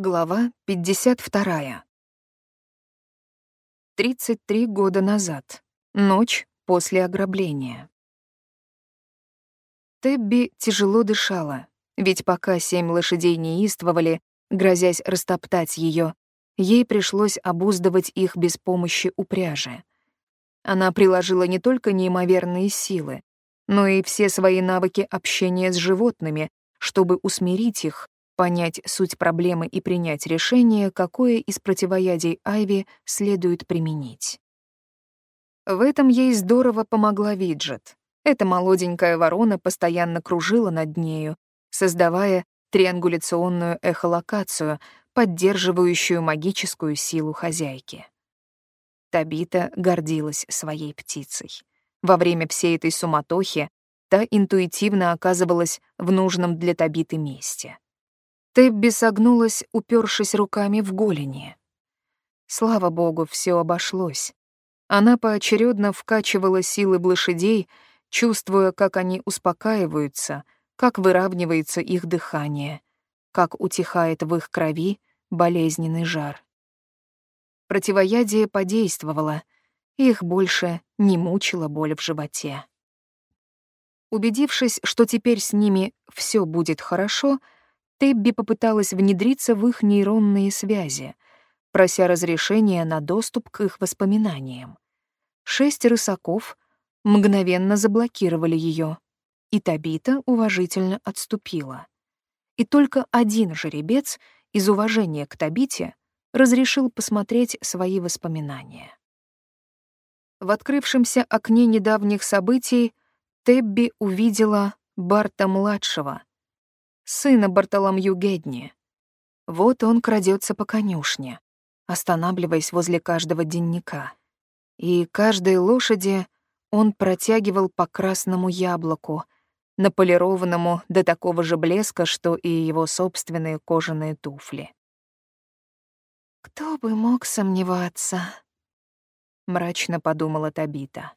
Глава 52. 33 года назад. Ночь после ограбления. Тебби тяжело дышала, ведь пока семь лошадей неистовали, грозясь растоптать ее, ей пришлось обуздывать их без помощи упряжи. Она приложила не только неимоверные силы, но и все свои навыки общения с животными, чтобы усмирить их понять суть проблемы и принять решение, какое из противоядий Айви следует применить. В этом ей здорово помогла Виджет. Эта молоденькая ворона постоянно кружила над нею, создавая триангуляционную эхолокацию, поддерживающую магическую силу хозяйки. Табита гордилась своей птицей. Во время всей этой суматохи та интуитивно оказывалась в нужном для Табиты месте. Тебби согнулась, упершись руками в голени. Слава богу, все обошлось. Она поочередно вкачивала силы лошадей, чувствуя, как они успокаиваются, как выравнивается их дыхание, как утихает в их крови болезненный жар. Противоядие подействовало, их больше не мучила боль в животе. Убедившись, что теперь с ними все будет хорошо, Тебби попыталась внедриться в их нейронные связи, прося разрешения на доступ к их воспоминаниям. Шесть рысаков мгновенно заблокировали ее, и Табита уважительно отступила. И только один жеребец из уважения к Табите разрешил посмотреть свои воспоминания. В открывшемся окне недавних событий Тебби увидела Барта-младшего, сына Бартоломью Гедни. Вот он крадется по конюшне, останавливаясь возле каждого денника. И каждой лошади он протягивал по красному яблоку, наполированному до такого же блеска, что и его собственные кожаные туфли. «Кто бы мог сомневаться?» — мрачно подумала Табита.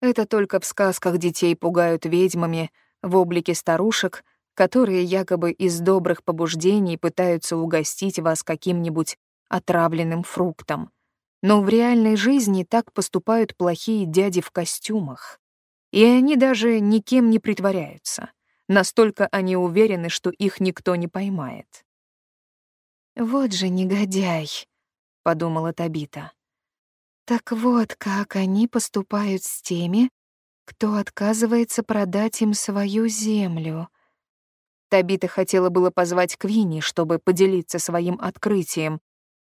Это только в сказках детей пугают ведьмами в облике старушек, которые якобы из добрых побуждений пытаются угостить вас каким-нибудь отравленным фруктом. Но в реальной жизни так поступают плохие дяди в костюмах. И они даже никем не притворяются. Настолько они уверены, что их никто не поймает. «Вот же негодяй», — подумала Табита. «Так вот, как они поступают с теми, кто отказывается продать им свою землю. Табита хотела было позвать Квинни, чтобы поделиться своим открытием,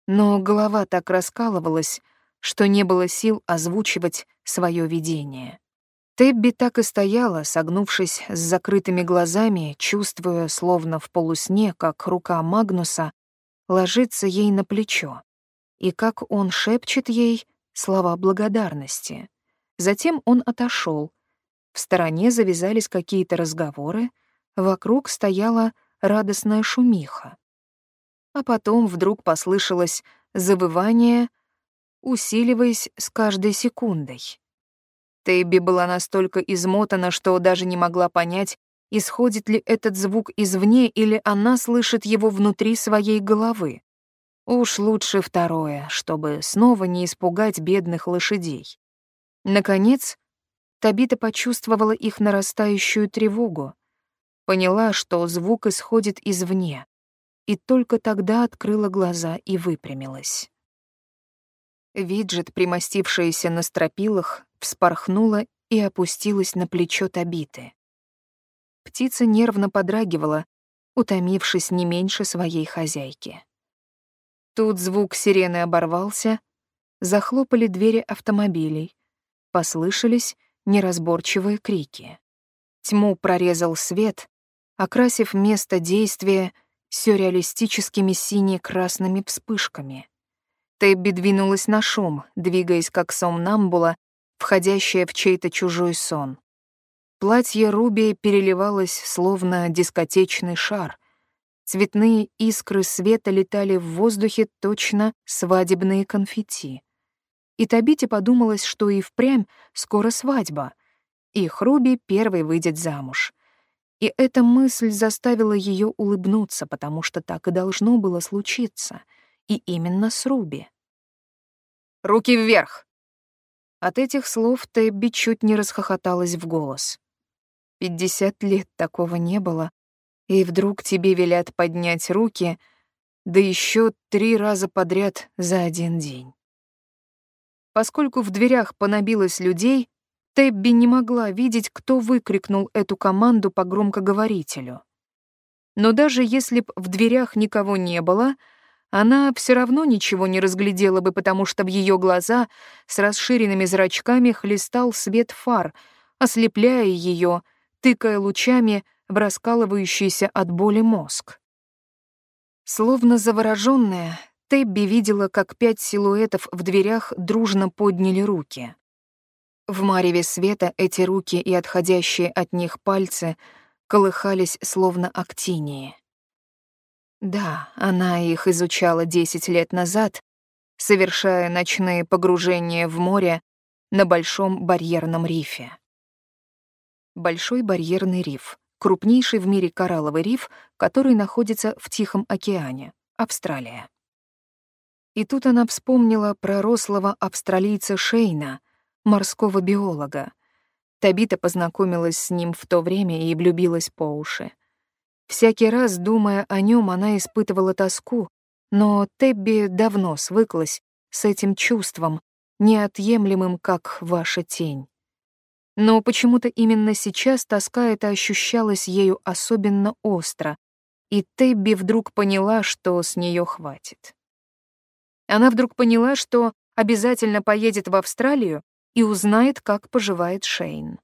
но голова так раскалывалась, что не было сил озвучивать свое видение. Тебби так и стояла, согнувшись с закрытыми глазами, чувствуя, словно в полусне, как рука Магнуса ложится ей на плечо, и как он шепчет ей слова благодарности. Затем он отошел. В стороне завязались какие-то разговоры, Вокруг стояла радостная шумиха. А потом вдруг послышалось завывание, усиливаясь с каждой секундой. Тэбби была настолько измотана, что даже не могла понять, исходит ли этот звук извне или она слышит его внутри своей головы. Уж лучше второе, чтобы снова не испугать бедных лошадей. Наконец, Табита почувствовала их нарастающую тревогу, Поняла, что звук исходит извне, и только тогда открыла глаза и выпрямилась. Виджет, примостившаяся на стропилах, вспорхнула и опустилась на плечо Табиты. Птица нервно подрагивала, утомившись не меньше своей хозяйки. Тут звук сирены оборвался, захлопали двери автомобилей, послышались неразборчивые крики. Тьму прорезал свет, окрасив место действия сюрреалистическими сине-красными вспышками. Тебби двинулась на шум, двигаясь как сомнамбула, входящая в чей-то чужой сон. Платье Руби переливалось, словно дискотечный шар. Цветные искры света летали в воздухе точно свадебные конфетти. И Табите подумалось, что и впрямь скоро свадьба. Их Руби первой выйдет замуж — И эта мысль заставила ее улыбнуться, потому что так и должно было случиться. И именно с Руби. «Руки вверх!» От этих слов Тебби чуть не расхохоталась в голос. Пятьдесят лет такого не было, и вдруг тебе велят поднять руки, да еще три раза подряд за один день. Поскольку в дверях понабилось людей, Тебби не могла видеть, кто выкрикнул эту команду по громкоговорителю. Но даже если б в дверях никого не было, она все равно ничего не разглядела бы, потому что в ее глаза с расширенными зрачками хлестал свет фар, ослепляя ее, тыкая лучами в раскалывающийся от боли мозг. Словно заворожённая, Тебби видела, как пять силуэтов в дверях дружно подняли руки. В мареве света эти руки и отходящие от них пальцы колыхались словно актинии. Да, она их изучала десять лет назад, совершая ночные погружения в море на Большом барьерном рифе. Большой барьерный риф — крупнейший в мире коралловый риф, который находится в Тихом океане, Австралия. И тут она вспомнила про рослого австралийца Шейна, морского биолога. Табита познакомилась с ним в то время и влюбилась по уши. Всякий раз, думая о нем, она испытывала тоску, но Тебби давно свыклась с этим чувством, неотъемлемым, как ваша тень. Но почему-то именно сейчас тоска эта ощущалась ею особенно остро, и Тебби вдруг поняла, что с нее хватит. Она вдруг поняла, что обязательно поедет в Австралию и узнает, как поживает Шейн.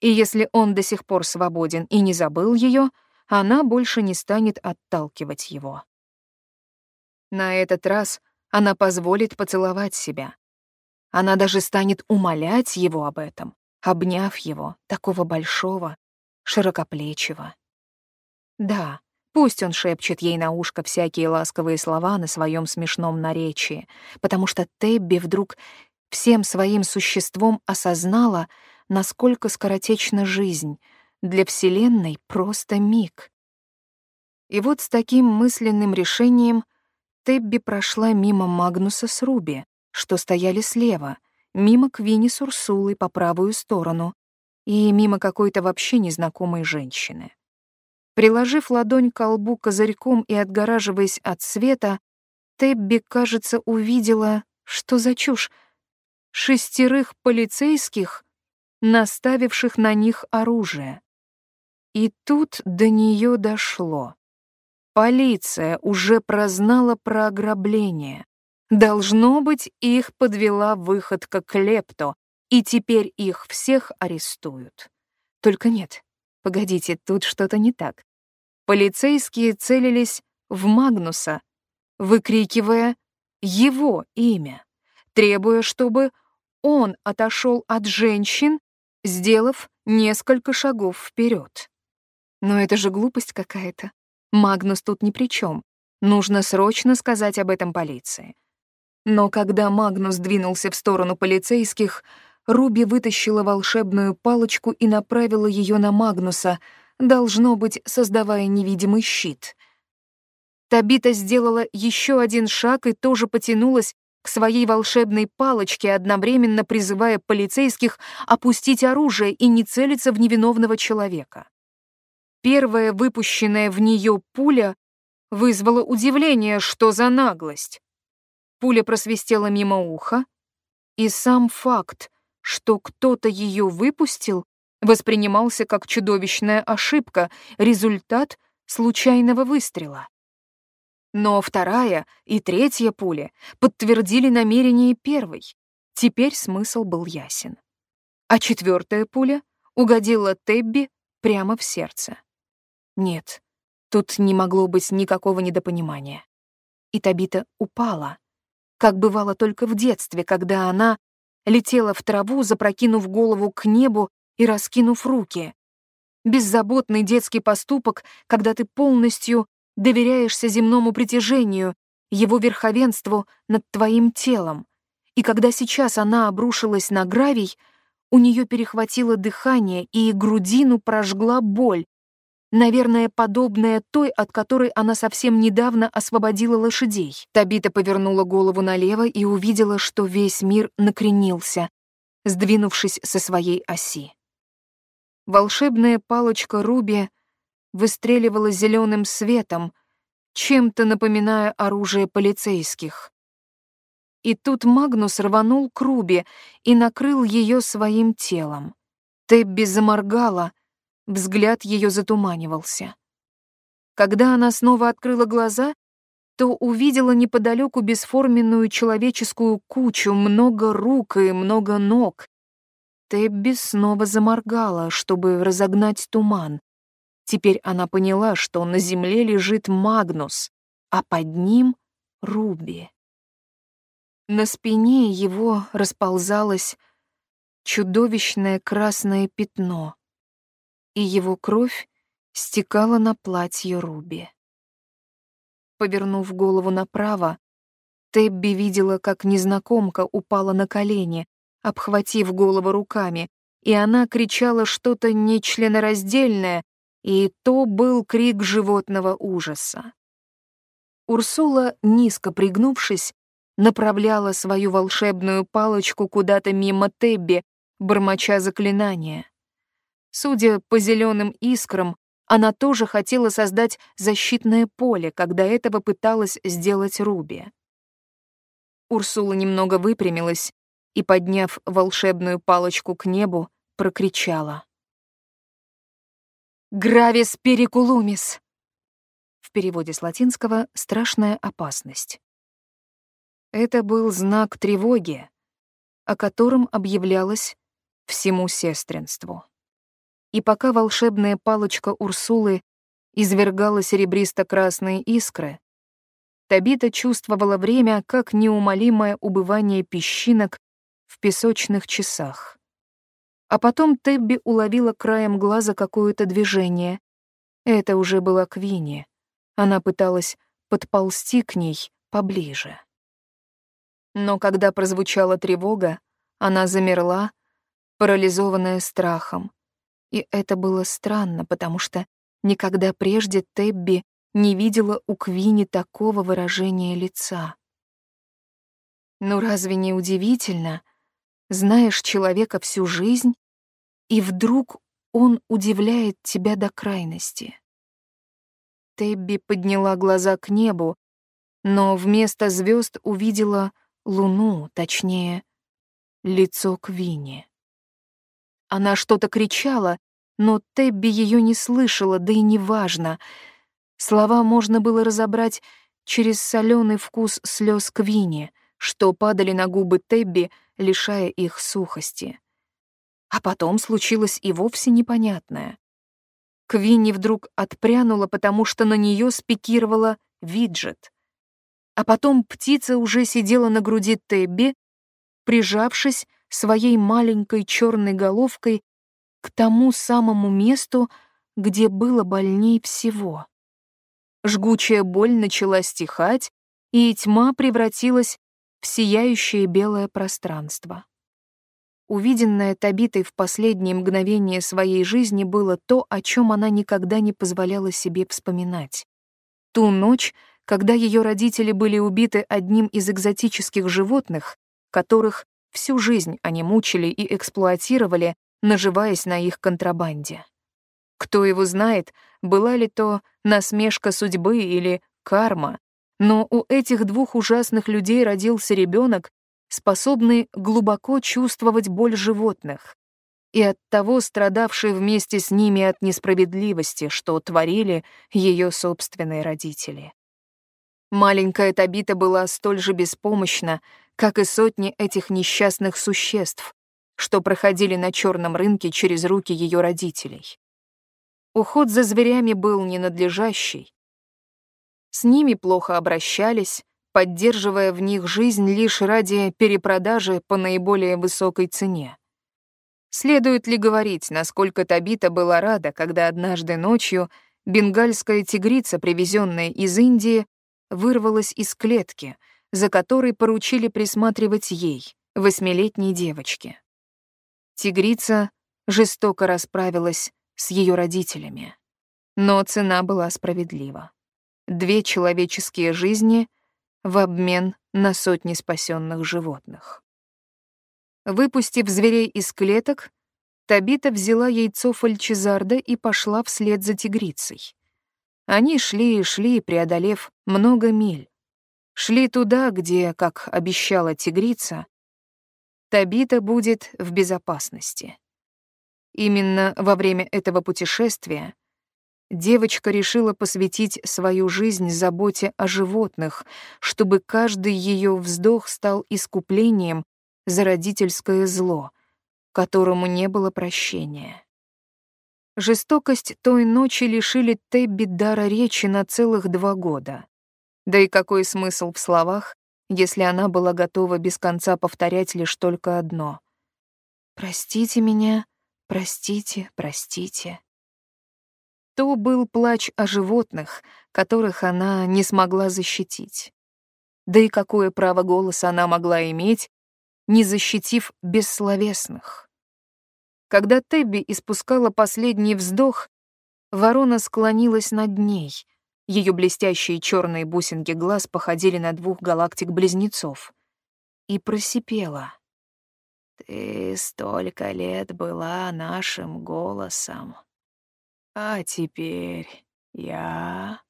И если он до сих пор свободен и не забыл ее, она больше не станет отталкивать его. На этот раз она позволит поцеловать себя. Она даже станет умолять его об этом, обняв его, такого большого, широкоплечего. Да, пусть он шепчет ей на ушко всякие ласковые слова на своем смешном наречии, потому что Тебби вдруг всем своим существом осознала, насколько скоротечна жизнь, для Вселенной просто миг. И вот с таким мысленным решением Тебби прошла мимо Магнуса с Руби, что стояли слева, мимо Квини с Урсулой по правую сторону и мимо какой-то вообще незнакомой женщины. Приложив ладонь к колбу козырьком и отгораживаясь от света, Тебби, кажется, увидела, что за чушь, шестерых полицейских, наставивших на них оружие. И тут до нее дошло. Полиция уже прознала про ограбление. Должно быть, их подвела выходка Клепто, и теперь их всех арестуют. Только нет, погодите, тут что-то не так. Полицейские целились в Магнуса, выкрикивая его имя, требуя, чтобы он отошел от женщин, сделав несколько шагов вперед. Но это же глупость какая-то. Магнус тут ни при чем. Нужно срочно сказать об этом полиции. Но когда Магнус двинулся в сторону полицейских, Руби вытащила волшебную палочку и направила ее на Магнуса, должно быть, создавая невидимый щит. Табита сделала еще один шаг и тоже потянулась к своей волшебной палочке, одновременно призывая полицейских опустить оружие и не целиться в невиновного человека. Первая выпущенная в нее пуля вызвала удивление, что за наглость. Пуля просвистела мимо уха, и сам факт, что кто-то ее выпустил, воспринимался как чудовищная ошибка, результат случайного выстрела. Но вторая и третья пули подтвердили намерение первой. Теперь смысл был ясен. А четвертая пуля угодила Тебби прямо в сердце. Нет, тут не могло быть никакого недопонимания. И Табита упала, как бывало только в детстве, когда она летела в траву, запрокинув голову к небу и раскинув руки. Беззаботный детский поступок, когда ты полностью доверяешься земному притяжению, его верховенству над твоим телом. И когда сейчас она обрушилась на гравий, у нее перехватило дыхание и грудину прожгла боль, наверное, подобная той, от которой она совсем недавно освободила лошадей. Табита повернула голову налево и увидела, что весь мир накренился, сдвинувшись со своей оси. Волшебная палочка Руби выстреливала зеленым светом, чем-то напоминая оружие полицейских. И тут Магнус рванул к Руби и накрыл ее своим телом. Тебби заморгала, взгляд ее затуманивался. Когда она снова открыла глаза, то увидела неподалеку бесформенную человеческую кучу, много рук и много ног. Тебби снова заморгала, чтобы разогнать туман. Теперь она поняла, что на земле лежит Магнус, а под ним — Руби. На спине его расползалось чудовищное красное пятно, и его кровь стекала на платье Руби. Повернув голову направо, Тебби видела, как незнакомка упала на колени, обхватив голову руками, и она кричала что-то нечленораздельное, и то был крик животного ужаса. Урсула, низко пригнувшись, направляла свою волшебную палочку куда-то мимо Тебби, бормоча заклинания. Судя по зеленым искрам, она тоже хотела создать защитное поле, когда этого пыталась сделать Руби. Урсула немного выпрямилась и, подняв волшебную палочку к небу, прокричала. «Гравис перикулумис!» В переводе с латинского «страшная опасность». Это был знак тревоги, о котором объявлялось всему сестринству. И пока волшебная палочка Урсулы извергала серебристо-красные искры, Табита чувствовала время как неумолимое убывание песчинок в песочных часах. А потом Тебби уловила краем глаза какое-то движение. Это уже была Квинни. Она пыталась подползти к ней поближе. Но когда прозвучала тревога, она замерла, парализованная страхом. И это было странно, потому что никогда прежде Тебби не видела у Квини такого выражения лица. Ну разве не удивительно? Знаешь человека всю жизнь, и вдруг он удивляет тебя до крайности. Тебби подняла глаза к небу, но вместо звезд увидела луну, точнее, лицо Квини. Она что-то кричала, но Тебби ее не слышала, да и неважно. Слова можно было разобрать через соленый вкус слез Квини, что падали на губы Тебби, лишая их сухости. А потом случилось и вовсе непонятное. Квинни вдруг отпрянула, потому что на нее спикировала виджет. А потом птица уже сидела на груди Тебби, прижавшись своей маленькой черной головкой к тому самому месту, где было больней всего. Жгучая боль начала стихать, и тьма превратилась сияющее белое пространство. Увиденное Табитой в последние мгновения своей жизни было то, о чем она никогда не позволяла себе вспоминать. Ту ночь, когда ее родители были убиты одним из экзотических животных, которых всю жизнь они мучили и эксплуатировали, наживаясь на их контрабанде. Кто его знает, была ли то насмешка судьбы или карма, но у этих двух ужасных людей родился ребенок, способный глубоко чувствовать боль животных и оттого страдавший вместе с ними от несправедливости, что творили ее собственные родители. Маленькая Табита была столь же беспомощна, как и сотни этих несчастных существ, что проходили на черном рынке через руки ее родителей. Уход за зверями был ненадлежащий. С ними плохо обращались, поддерживая в них жизнь лишь ради перепродажи по наиболее высокой цене. Следует ли говорить, насколько Табита была рада, когда однажды ночью бенгальская тигрица, привезенная из Индии, вырвалась из клетки, за которой поручили присматривать ей, восьмилетней девочке. Тигрица жестоко расправилась с ее родителями. Но цена была справедлива. Две человеческие жизни в обмен на сотни спасенных животных. Выпустив зверей из клеток, Табита взяла яйцо Фальчезарда и пошла вслед за тигрицей. Они шли и шли, преодолев много миль. Шли туда, где, как обещала тигрица, Табита будет в безопасности. Именно во время этого путешествия девочка решила посвятить свою жизнь заботе о животных, чтобы каждый ее вздох стал искуплением за родительское зло, которому не было прощения. Жестокость той ночи лишили Тебби дара речи на целых два года. Да и какой смысл в словах, если она была готова без конца повторять лишь только одно. «Простите меня, простите, простите». То был плач о животных, которых она не смогла защитить. Да и какое право голоса она могла иметь, не защитив бессловесных? Когда Тебби испускала последний вздох, ворона склонилась над ней — ее блестящие черные бусинки глаз походили на двух галактик-близнецов. И просипела. «Ты столько лет была нашим голосом, а теперь я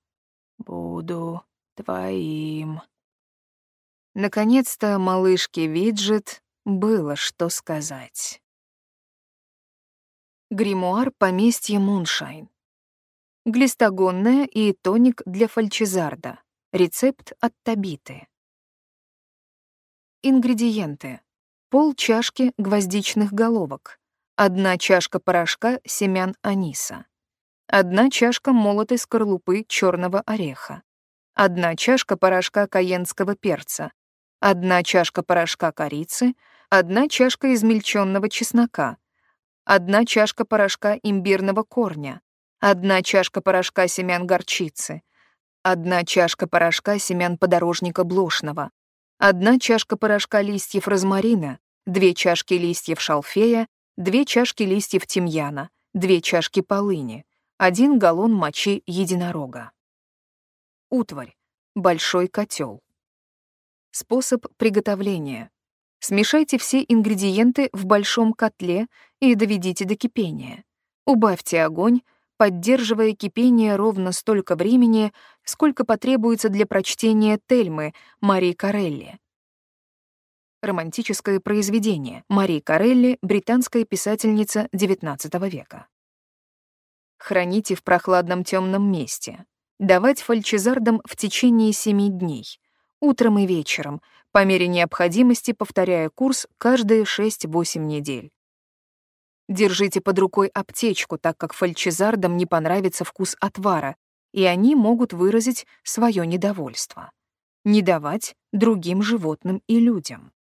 буду твоим». Наконец-то малышке Виджет было что сказать. Гримуар поместья Муншайн. Глистогонная и тоник для фальчезарда. Рецепт от Табиты. Ингредиенты. Пол чашки гвоздичных головок. Одна чашка порошка семян аниса. Одна чашка молотой скорлупы черного ореха. Одна чашка порошка каенского перца. Одна чашка порошка корицы. Одна чашка измельченного чеснока. Одна чашка порошка имбирного корня одна чашка порошка семян горчицы, одна чашка порошка семян подорожника блошного, одна чашка порошка листьев розмарина, две чашки листьев шалфея, две чашки листьев тимьяна, две чашки полыни, один галлон мочи единорога. Утварь. Большой котел. Способ приготовления. Смешайте все ингредиенты в большом котле и доведите до кипения. Убавьте огонь, поддерживая кипение ровно столько времени, сколько потребуется для прочтения Тельмы Марии Карелли. Романтическое произведение Марии Карелли, британская писательница XIX века. Храните в прохладном темном месте. Давать фальчезардам в течение семи дней, утром и вечером, по мере необходимости повторяя курс каждые 6-8 недель. Держите под рукой аптечку, так как фальчезардам не понравится вкус отвара, и они могут выразить свое недовольство. Не давать другим животным и людям.